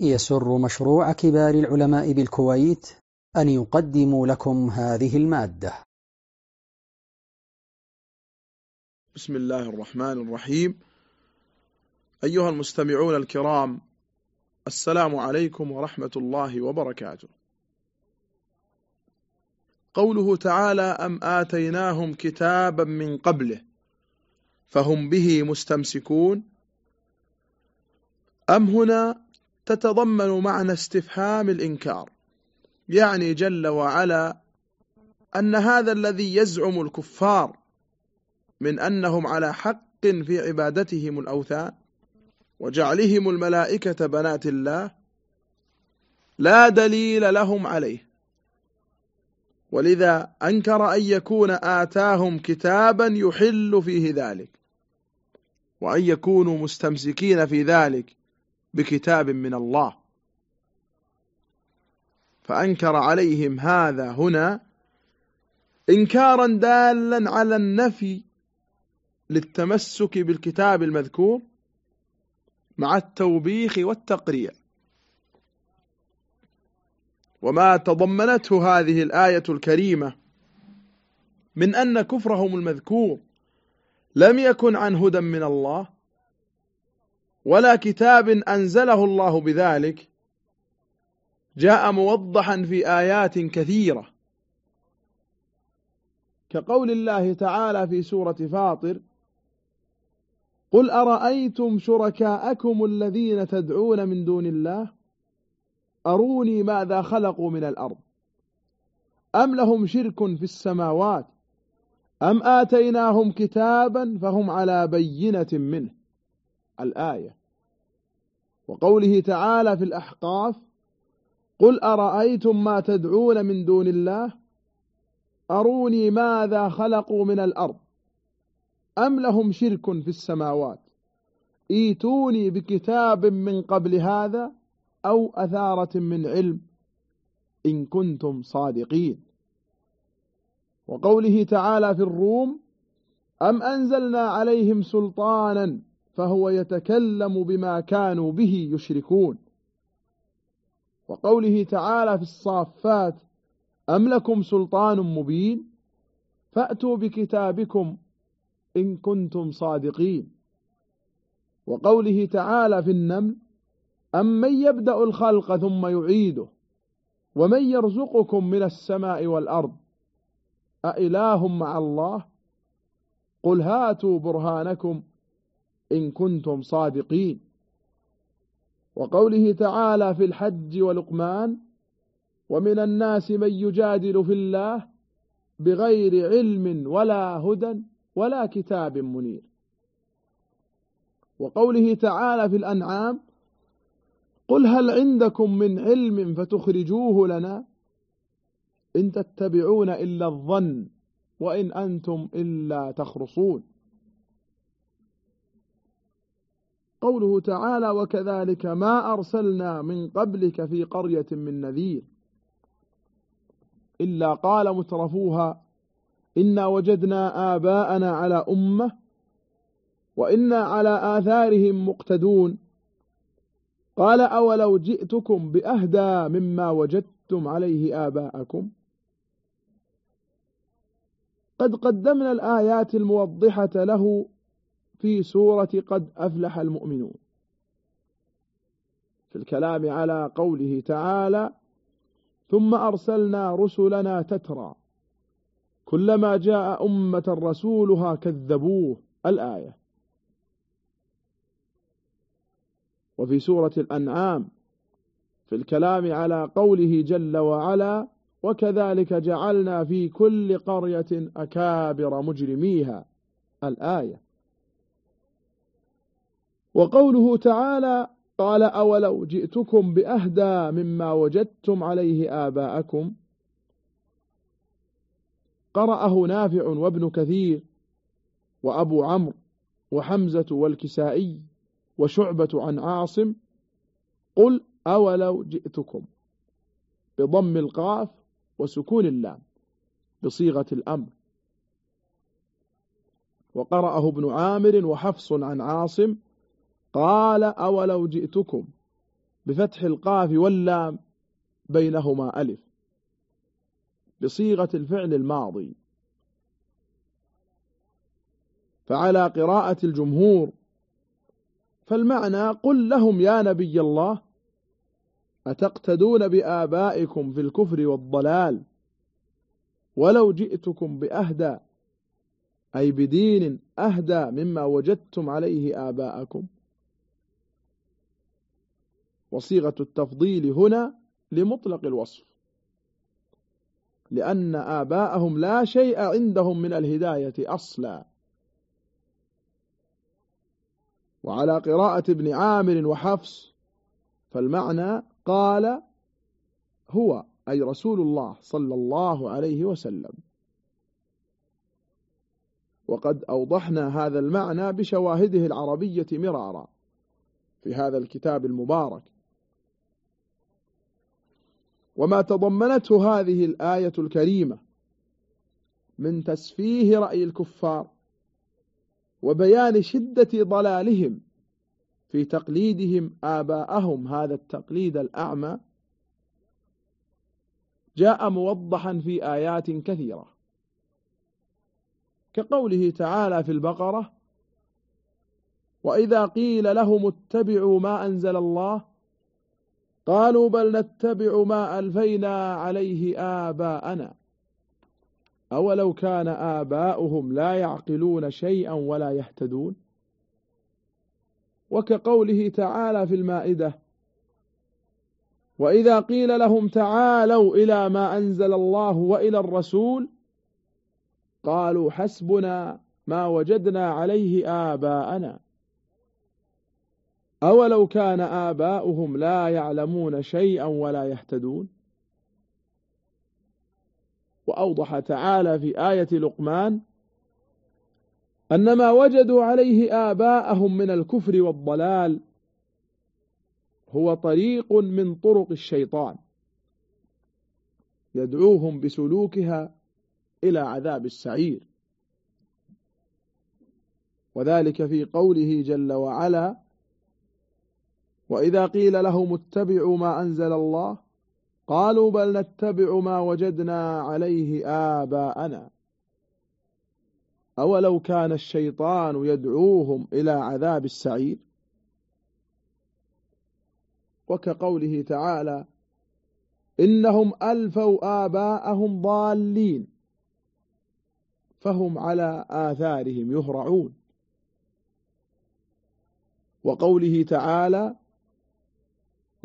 يسر مشروع كبار العلماء بالكويت أن يقدم لكم هذه المادة. بسم الله الرحمن الرحيم. أيها المستمعون الكرام السلام عليكم ورحمة الله وبركاته. قوله تعالى أم آتيناهم كتابا من قبله فهم به مستمسكون. أم هنا تتضمن معنى استفهام الإنكار. يعني جل وعلا أن هذا الذي يزعم الكفار من أنهم على حق في عبادتهم الأوثان وجعلهم الملائكة بنات الله لا دليل لهم عليه. ولذا أنكر أن يكون آتاهم كتابا يحل فيه ذلك وأن يكونوا مستمسكين في ذلك بكتاب من الله. فأنكر عليهم هذا هنا إنكارا دالا على النفي للتمسك بالكتاب المذكور مع التوبيخ والتقريع. وما تضمنته هذه الآية الكريمة من أن كفرهم المذكور لم يكن عن هدى من الله ولا كتاب أنزله الله بذلك. جاء موضحا في آيات كثيرة. كقول الله تعالى في سورة فاطر قل أرأيتم شركاءكم الذين تدعون من دون الله؟ أروني ماذا خلقوا من الأرض؟ أم لهم شرك في السماوات؟ أم آتيناهم كتابا فهم على بينة منه؟ الآية. وقوله تعالى في الأحقاف قل أرأيتم ما تدعون من دون الله؟ أروني ماذا خلقوا من الأرض؟ أم لهم شرك في السماوات؟ إيتوني بكتاب من قبل هذا أو أثارة من علم؟ إن كنتم صادقين. وقوله تعالى في الروم أم أنزلنا عليهم سلطانا فهو يتكلم بما كانوا به يشركون. وقوله تعالى في الصافات أم لكم سلطان مبين؟ فأتوا بكتابكم إن كنتم صادقين. وقوله تعالى في النمل أمن يبدأ الخلق ثم يعيده؟ ومن يرزقكم من السماء والأرض؟ أإله مع الله؟ قل هاتوا برهانكم إن كنتم صادقين. وقوله تعالى في الحج ولقمان ومن الناس من يجادل في الله بغير علم ولا هدى ولا كتاب منير. وقوله تعالى في الأنعام قل هل عندكم من علم فتخرجوه لنا؟ إن تتبعون إلا الظن وإن أنتم إلا تخرصون. قوله تعالى وكذلك ما أرسلنا من قبلك في قرية من نذير إلا قال مترفوها إنا وجدنا آباءنا على أمة وإنا على آثارهم مقتدون قال أولو جئتكم بأهدى مما وجدتم عليه آباءكم قد قدمنا الآيات الموضحة له في سورة قد أفلح المؤمنون. في الكلام على قوله تعالى ثم أرسلنا رسلنا تترى. كلما جاء أمة رسولها كذبوه. الآية. وفي سورة الأنعام في الكلام على قوله جل وعلا وكذلك جعلنا في كل قرية أكابر مجرميها. الآية. وقوله تعالى قال أولو جئتكم بأهدى مما وجدتم عليه آباءكم. قرأه نافع وابن كثير وأبو عمرو وحمزة والكسائي وشعبة عن عاصم. قل أولو جئتكم بضم القاف وسكون اللام بصيغة الأمر. وقرأه ابن عامر وحفص عن عاصم قال أولو جئتكم بفتح القاف واللام بينهما ألف بصيغة الفعل الماضي. فعلى قراءة الجمهور فالمعنى قل لهم يا نبي الله أتقتدون بآبائكم في الكفر والضلال؟ ولو جئتكم بأهدى أي بدين أهدى مما وجدتم عليه آباءكم؟ وصيغة التفضيل هنا لمطلق الوصف. لأن آباءهم لا شيء عندهم من الهداية أصلا. وعلى قراءة ابن عامر وحفص فالمعنى قال هو أي رسول الله صلى الله عليه وسلم. وقد أوضحنا هذا المعنى بشواهده العربية مرارا في هذا الكتاب المبارك. وما تضمنته هذه الآية الكريمة من تسفيه رأي الكفار وبيان شدة ضلالهم في تقليدهم آباءهم. هذا التقليد الأعمى جاء موضحا في آيات كثيرة كقوله تعالى في البقرة وإذا قيل لهم اتبعوا ما أنزل الله قالوا بل نتبع ما ألفينا عليه آباءنا. أولو كان آباؤهم لا يعقلون شيئا ولا يهتدون. وكقوله تعالى في المائدة وإذا قيل لهم تعالوا إلى ما أنزل الله وإلى الرسول قالوا حسبنا ما وجدنا عليه آباءنا. أولو كان آباؤهم لا يعلمون شيئا ولا يهتدون؟ وأوضح تعالى في آية لقمان أن ما وجدوا عليه آباءهم من الكفر والضلال هو طريق من طرق الشيطان يدعوهم بسلوكها إلى عذاب السعير. وذلك في قوله جل وعلا وإذا قيل لهم اتبعوا ما أنزل الله قالوا بل نتبع ما وجدنا عليه آباءنا. أولو كان الشيطان يدعوهم إلى عذاب السعير؟ وكقوله تعالى إنهم ألفوا آباءهم ضالين فهم على آثارهم يهرعون. وقوله تعالى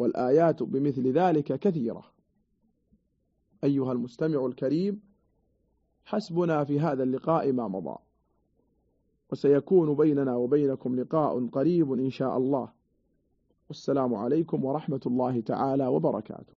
والآيات بمثل ذلك كثيرة. أيها المستمع الكريم حسبنا في هذا اللقاء ما مضى وسيكون بيننا وبينكم لقاء قريب إن شاء الله. والسلام عليكم ورحمة الله تعالى وبركاته.